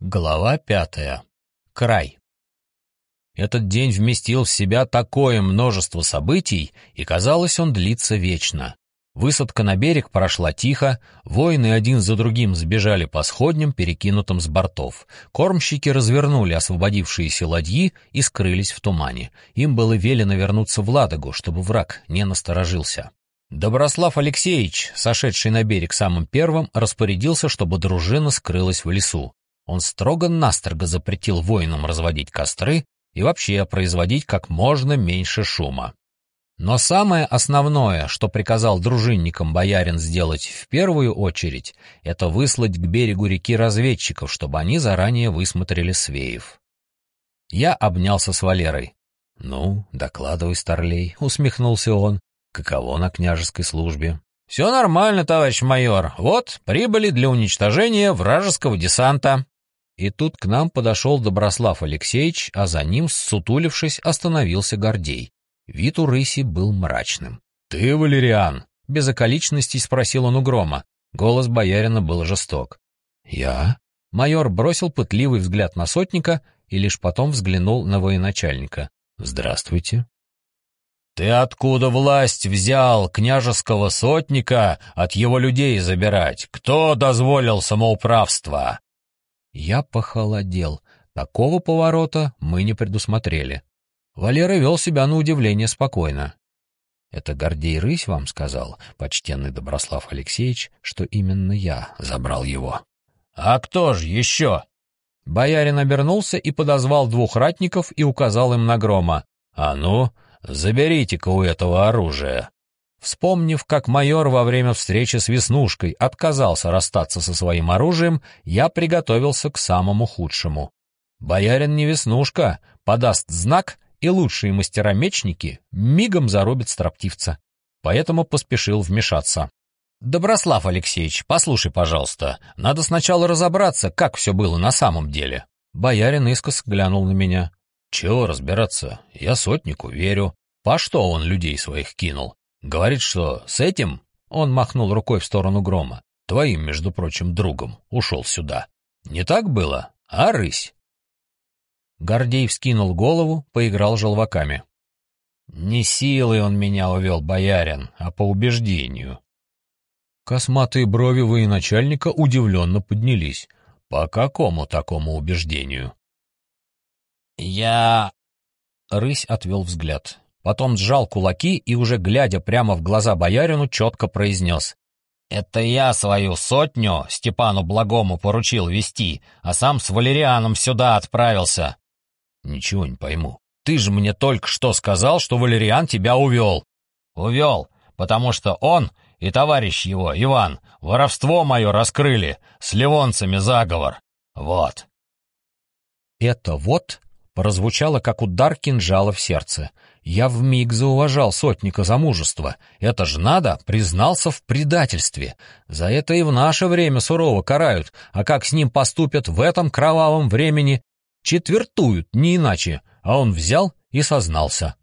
Глава пятая. Край. Этот день вместил в себя такое множество событий, и, казалось, он длится вечно. Высадка на берег прошла тихо, воины один за другим сбежали по сходням, перекинутым с бортов. Кормщики развернули освободившиеся ладьи и скрылись в тумане. Им было велено вернуться в Ладогу, чтобы враг не насторожился. Доброслав Алексеевич, сошедший на берег самым первым, распорядился, чтобы дружина скрылась в лесу. Он строго-настрого запретил воинам разводить костры и вообще производить как можно меньше шума. Но самое основное, что приказал дружинникам боярин сделать в первую очередь, это выслать к берегу реки разведчиков, чтобы они заранее высмотрели свеев. Я обнялся с Валерой. «Ну, докладывай, старлей», — усмехнулся он. «Каково на княжеской службе?» «Все нормально, товарищ майор. Вот, прибыли для уничтожения вражеского десанта». И тут к нам подошел Доброслав Алексеевич, а за ним, сутулившись, остановился Гордей. Вид у рыси был мрачным. «Ты, Валериан?» — без околичностей спросил он у грома. Голос боярина был жесток. «Я?» Майор бросил пытливый взгляд на сотника и лишь потом взглянул на военачальника. «Здравствуйте». «Ты откуда власть взял княжеского сотника от его людей забирать? Кто дозволил самоуправство?» Я похолодел. Такого поворота мы не предусмотрели. Валера вел себя на удивление спокойно. «Это Гордей Рысь вам сказал, почтенный Доброслав Алексеевич, что именно я забрал его». «А кто же еще?» Боярин обернулся и подозвал двух ратников и указал им на грома. «А ну, заберите-ка у этого оружия». Вспомнив, как майор во время встречи с Веснушкой отказался расстаться со своим оружием, я приготовился к самому худшему. Боярин не Веснушка, подаст знак, и лучшие мастера-мечники мигом зарубят строптивца. Поэтому поспешил вмешаться. «Доброслав Алексеевич, послушай, пожалуйста, надо сначала разобраться, как все было на самом деле». Боярин искос глянул на меня. «Чего разбираться? Я сотнику верю. По что он людей своих кинул? Говорит, что с этим, он махнул рукой в сторону грома, твоим, между прочим, другом, ушел сюда. Не так было, а рысь? Гордей вскинул голову, поиграл желваками. Не силой он меня увел, боярин, а по убеждению. Косматые брови военачальника удивленно поднялись. По какому такому убеждению? Я... Рысь отвел взгляд. Потом сжал кулаки и, уже глядя прямо в глаза боярину, четко произнес. «Это я свою сотню Степану Благому поручил вести, а сам с Валерианом сюда отправился». «Ничего не пойму. Ты же мне только что сказал, что Валериан тебя увел». «Увел, потому что он и товарищ его, Иван, воровство мое раскрыли, с ливонцами заговор. Вот». «Это вот» прозвучало, как удар кинжала в сердце. Я вмиг зауважал сотника за мужество. Это ж надо, признался в предательстве. За это и в наше время сурово карают, а как с ним поступят в этом кровавом времени, четвертуют, не иначе, а он взял и сознался.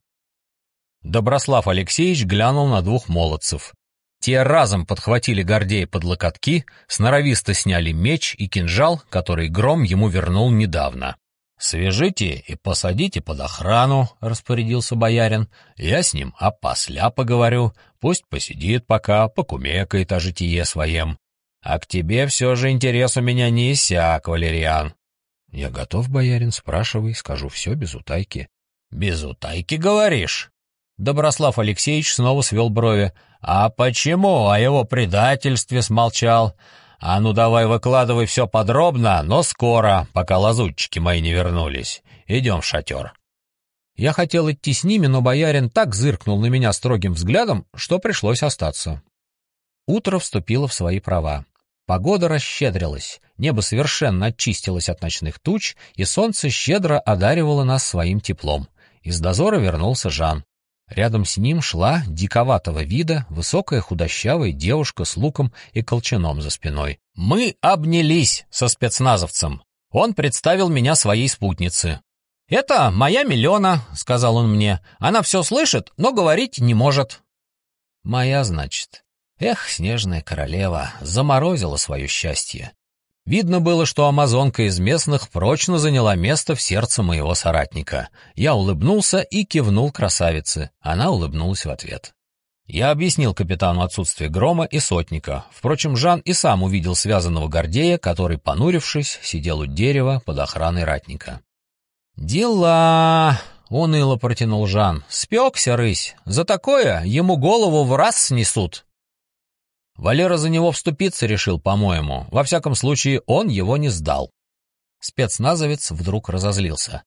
Доброслав Алексеевич глянул на двух молодцев. Те разом подхватили Гордея под локотки, сноровисто сняли меч и кинжал, который Гром ему вернул недавно. «Свяжите и посадите под охрану», — распорядился боярин. «Я с ним опосля поговорю, пусть посидит пока, покумекает о житие своем. А к тебе все же интерес у меня не иссяк, Валериан». «Я готов, боярин, спрашивай, скажу все без утайки». «Без утайки, говоришь?» Доброслав Алексеевич снова свел брови. «А почему о его предательстве смолчал? «А ну давай выкладывай все подробно, но скоро, пока лазутчики мои не вернулись. Идем в шатер». Я хотел идти с ними, но боярин так зыркнул на меня строгим взглядом, что пришлось остаться. Утро вступило в свои права. Погода расщедрилась, небо совершенно очистилось от ночных туч, и солнце щедро одаривало нас своим теплом. Из дозора вернулся Жан. Рядом с ним шла диковатого вида высокая худощавая девушка с луком и колчаном за спиной. Мы обнялись со спецназовцем. Он представил меня своей спутнице. «Это моя Милена», — сказал он мне. «Она все слышит, но говорить не может». «Моя, значит. Эх, снежная королева, заморозила свое счастье. Видно было, что амазонка из местных прочно заняла место в сердце моего соратника. Я улыбнулся и кивнул красавице. Она улыбнулась в ответ. Я объяснил капитану отсутствие грома и сотника. Впрочем, Жан и сам увидел связанного Гордея, который, понурившись, сидел у дерева под охраной ратника. «Дела!» — уныло протянул Жан. «Спекся, рысь! За такое ему голову в раз снесут!» Валера за него вступиться решил, по-моему. Во всяком случае, он его не сдал. Спецназовец вдруг разозлился.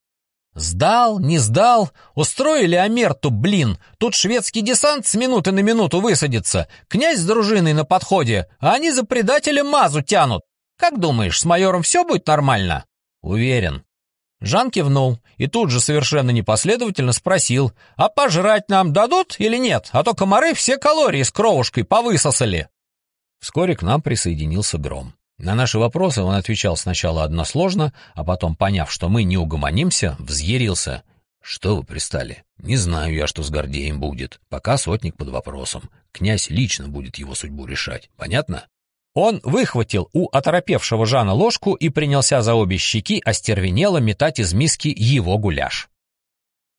«Сдал? Не сдал? Устроили Амерту, блин! Тут шведский десант с минуты на минуту высадится. Князь с дружиной на подходе, а они за предателя мазу тянут. Как думаешь, с майором все будет нормально?» «Уверен». Жан кивнул и тут же совершенно непоследовательно спросил, «А пожрать нам дадут или нет? А то комары все калории с кровушкой повысосали». Вскоре к нам присоединился Гром. На наши вопросы он отвечал сначала односложно, а потом, поняв, что мы не угомонимся, взъярился. «Что вы пристали? Не знаю я, что с Гордеем будет. Пока сотник под вопросом. Князь лично будет его судьбу решать. Понятно?» Он выхватил у оторопевшего Жана ложку и принялся за обе щеки остервенело метать из миски его гуляш.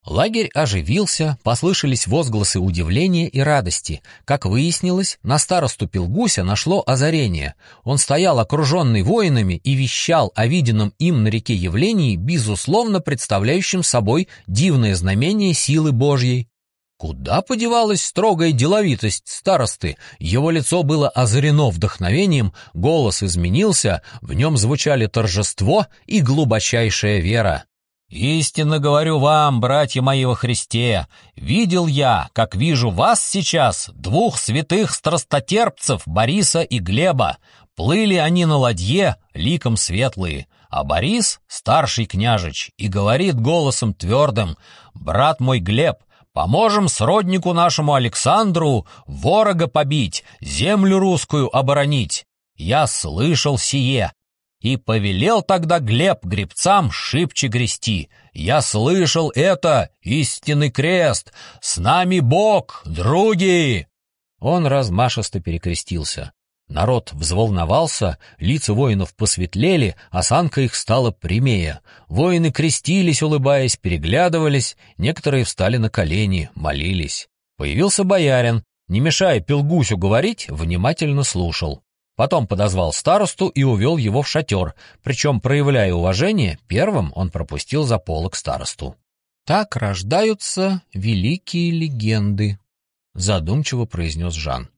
Лагерь оживился, послышались возгласы удивления и радости. Как выяснилось, на старосту Пилгуся нашло озарение. Он стоял окруженный воинами и вещал о виденном им на реке явлении, безусловно представляющем собой дивное знамение силы Божьей. Куда подевалась строгая деловитость старосты? Его лицо было озарено вдохновением, голос изменился, в нем звучали торжество и глубочайшая вера. «Истинно говорю вам, братья мои во Христе, видел я, как вижу вас сейчас, двух святых страстотерпцев Бориса и Глеба. Плыли они на ладье, ликом светлые, а Борис — старший княжич, и говорит голосом твердым, «Брат мой Глеб, поможем сроднику нашему Александру ворога побить, землю русскую оборонить». Я слышал сие, и повелел тогда Глеб гребцам шибче грести. Я слышал это, истинный крест, с нами Бог, други!» Он размашисто перекрестился. Народ взволновался, лица воинов посветлели, осанка их стала прямее. Воины крестились, улыбаясь, переглядывались, некоторые встали на колени, молились. Появился боярин, не мешая Пелгусю говорить, внимательно слушал. Потом подозвал старосту и увел его в шатер, причем, проявляя уважение, первым он пропустил за полок старосту. «Так рождаются великие легенды», — задумчиво произнес Жан.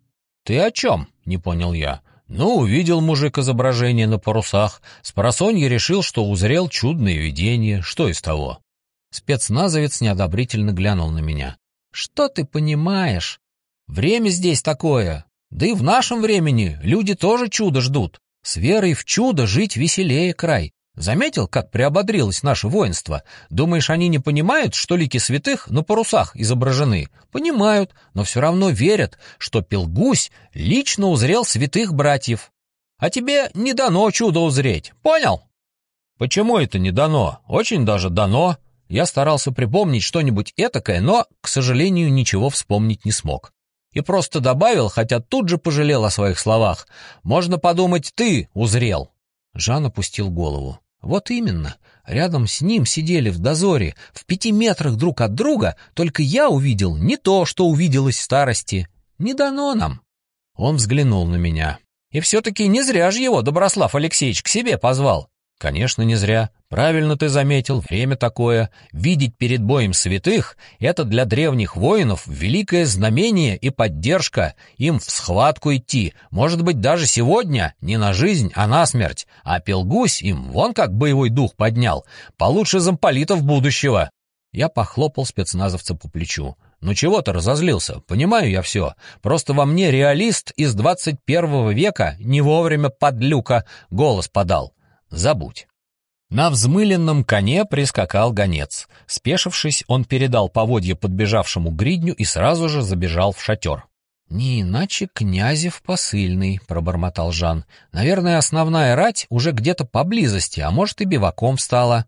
«Ты о чем?» — не понял я. Ну, увидел мужик изображение на парусах, с просонья решил, что узрел чудное видение, что из того? Спецназовец неодобрительно глянул на меня. «Что ты понимаешь? Время здесь такое, да и в нашем времени люди тоже чудо ждут. С верой в чудо жить веселее край. Заметил, как приободрилось наше воинство? Думаешь, они не понимают, что лики святых на парусах изображены? Понимают, но все равно верят, что Пелгусь лично узрел святых братьев. А тебе не дано чудо узреть, понял? Почему это не дано? Очень даже дано. Я старался припомнить что-нибудь этакое, но, к сожалению, ничего вспомнить не смог и просто добавил, хотя тут же пожалел о своих словах. «Можно подумать, ты узрел». Жан опустил голову. «Вот именно. Рядом с ним сидели в дозоре, в пяти метрах друг от друга, только я увидел не то, что увиделось старости. Не дано нам». Он взглянул на меня. «И все-таки не зря же его Доброслав Алексеевич к себе позвал. Конечно, не зря. Правильно ты заметил, время такое. Видеть перед боем святых — это для древних воинов великое знамение и поддержка. Им в схватку идти, может быть, даже сегодня, не на жизнь, а на смерть. А Пелгусь им вон как боевой дух поднял. Получше замполитов будущего. Я похлопал спецназовца по плечу. «Ну чего ты разозлился? Понимаю я все. Просто во мне реалист из двадцать первого века не вовремя подлюка голос подал. Забудь. На взмыленном коне прискакал гонец. Спешившись, он передал поводье подбежавшему гридню и сразу же забежал в шатер. «Не иначе князев посыльный», — пробормотал Жан. «Наверное, основная рать уже где-то поблизости, а может и биваком встала».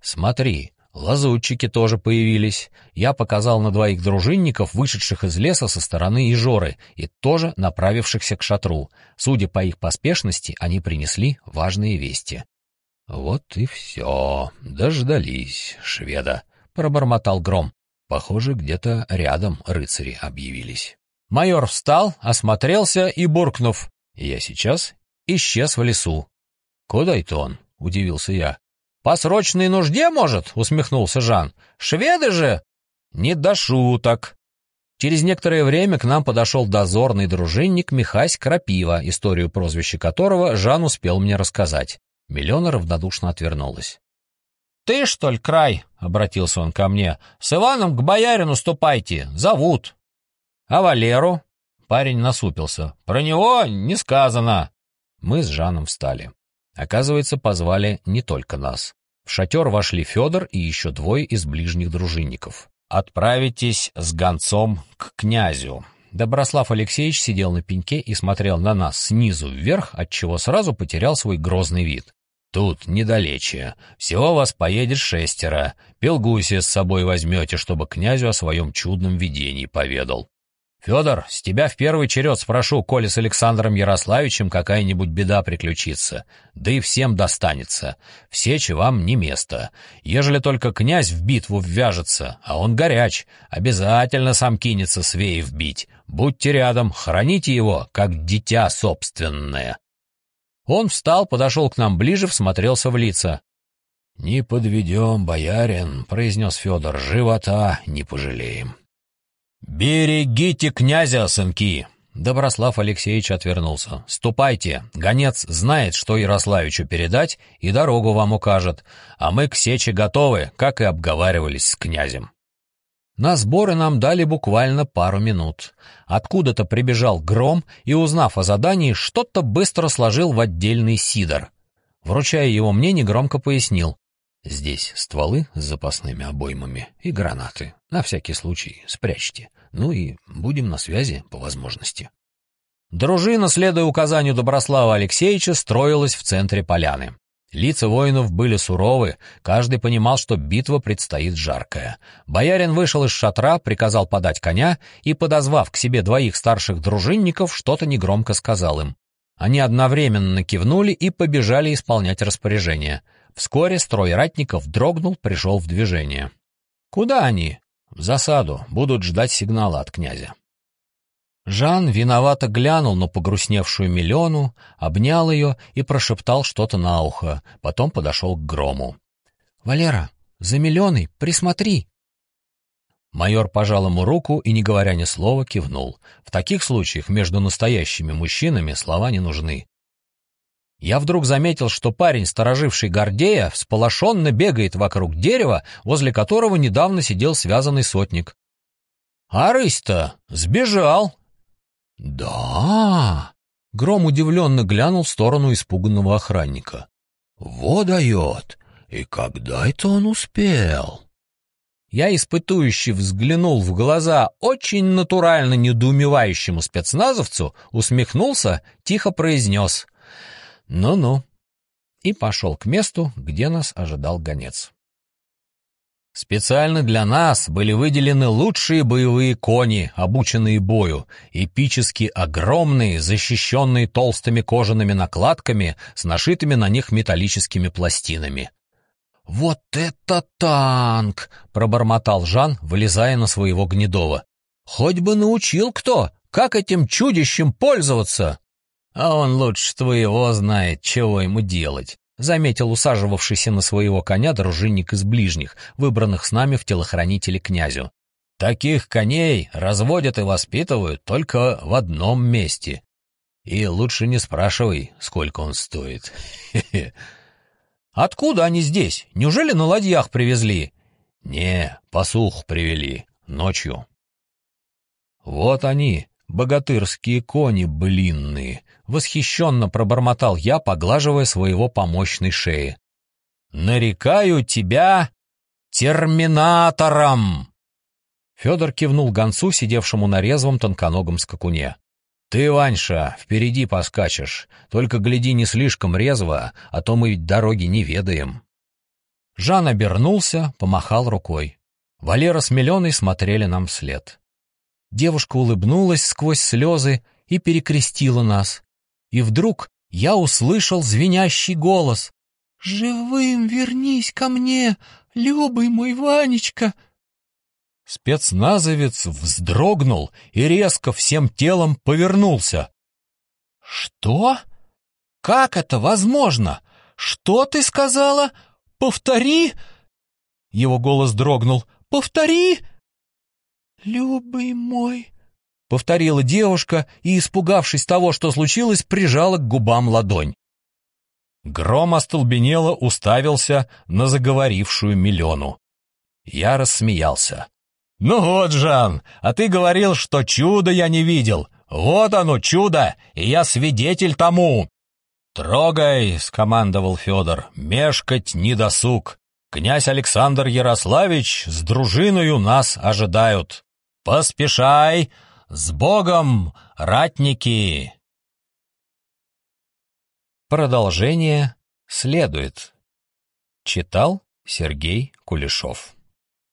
«Смотри, Лазутчики тоже появились. Я показал на двоих дружинников, вышедших из леса со стороны Ижоры и тоже направившихся к шатру. Судя по их поспешности, они принесли важные вести. «Вот и все. Дождались, шведа», — пробормотал Гром. Похоже, где-то рядом рыцари объявились. Майор встал, осмотрелся и, буркнув «Я сейчас», исчез в лесу. «Куда это он?» — удивился я. «По срочной нужде, может?» — усмехнулся Жан. «Шведы же!» «Не до шуток!» Через некоторое время к нам подошел дозорный дружинник Михась Крапива, историю прозвища которого Жан успел мне рассказать. Миллиона равнодушно отвернулась. «Ты, что ли, край?» — обратился он ко мне. «С Иваном к боярину ступайте, зовут». «А Валеру?» — парень насупился. «Про него не сказано». Мы с Жаном встали. Оказывается, позвали не только нас. В шатер вошли Федор и еще двое из ближних дружинников. «Отправитесь с гонцом к князю». Доброслав Алексеевич сидел на пеньке и смотрел на нас снизу вверх, отчего сразу потерял свой грозный вид. «Тут недалече. Всего вас поедет шестеро. Пелгуси с собой возьмете, чтобы князю о своем чудном видении поведал. «Федор, с тебя в первый черед спрошу, коли с Александром Ярославичем какая-нибудь беда приключится. Да и всем достанется. В сечи вам не место. Ежели только князь в битву ввяжется, а он горяч, обязательно сам кинется свеев бить. Будьте рядом, храните его, как дитя собственное». Он встал, подошел к нам ближе, всмотрелся в лица. «Не подведем, боярин», — произнес Федор, — «живота не пожалеем». «Берегите князя, сынки!» Доброслав Алексеевич отвернулся. «Ступайте, гонец знает, что Ярославичу передать, и дорогу вам укажет, а мы к сече готовы, как и обговаривались с князем». На сборы нам дали буквально пару минут. Откуда-то прибежал гром и, узнав о задании, что-то быстро сложил в отдельный сидор. Вручая его мне, негромко пояснил. Здесь стволы с запасными обоймами и гранаты. На всякий случай спрячьте. Ну и будем на связи по возможности. Дружина, следуя указанию Доброслава Алексеевича, строилась в центре поляны. Лица воинов были суровы, каждый понимал, что битва предстоит жаркая. Боярин вышел из шатра, приказал подать коня и, подозвав к себе двоих старших дружинников, что-то негромко сказал им. Они одновременно кивнули и побежали исполнять распоряжение — Вскоре строй ратников дрогнул, пришел в движение. «Куда они?» «В засаду. Будут ждать сигнала от князя». Жан виновато глянул на погрустневшую Миллиону, обнял ее и прошептал что-то на ухо, потом подошел к Грому. «Валера, за Миллионой присмотри!» Майор пожал ему руку и, не говоря ни слова, кивнул. В таких случаях между настоящими мужчинами слова не нужны я вдруг заметил, что парень, стороживший Гордея, всполошенно бегает вокруг дерева, возле которого недавно сидел связанный сотник. «А рысь-то сбежал!» «Да!» — Гром удивленно глянул в сторону испуганного охранника. «Во дает! И когда это он успел?» Я испытующе взглянул в глаза очень натурально недоумевающему спецназовцу, усмехнулся, тихо произнес — «Ну-ну», и пошел к месту, где нас ожидал гонец. Специально для нас были выделены лучшие боевые кони, обученные бою, эпически огромные, защищенные толстыми кожаными накладками с нашитыми на них металлическими пластинами. «Вот это танк!» — пробормотал Жан, вылезая на своего Гнедова. «Хоть бы научил кто, как этим чудищем пользоваться!» «А он лучше твоего знает, чего ему делать», — заметил усаживавшийся на своего коня дружинник из ближних, выбранных с нами в телохранители князю. «Таких коней разводят и воспитывают только в одном месте. И лучше не спрашивай, сколько он стоит. «Откуда они здесь? Неужели на ладьях привезли?» «Не, посух привели, ночью». «Вот они, богатырские кони блинные», — восхищенно пробормотал я, поглаживая своего помощной шеи. «Нарекаю тебя терминатором!» Федор кивнул гонцу, сидевшему на резвом тонконогом скакуне. «Ты, Ваньша, впереди поскачешь, только гляди не слишком резво, а то мы ведь дороги не ведаем». Жан обернулся, помахал рукой. Валера с Миленой смотрели нам вслед. Девушка улыбнулась сквозь слезы и перекрестила нас. И вдруг я услышал звенящий голос. «Живым вернись ко мне, любый мой Ванечка!» Спецназовец вздрогнул и резко всем телом повернулся. «Что? Как это возможно? Что ты сказала? Повтори!» Его голос дрогнул. «Повтори!» «Любый мой!» — повторила девушка и, испугавшись того, что случилось, прижала к губам ладонь. Гром остолбенело уставился на заговорившую Милену. Я рассмеялся. «Ну вот, Жан, а ты говорил, что чудо я не видел. Вот оно, чудо, и я свидетель тому!» «Трогай!» — скомандовал Федор. «Мешкать не досуг. Князь Александр Ярославич с дружиною нас ожидают. Поспешай! С Богом, ратники!» Продолжение следует. Читал Сергей Кулешов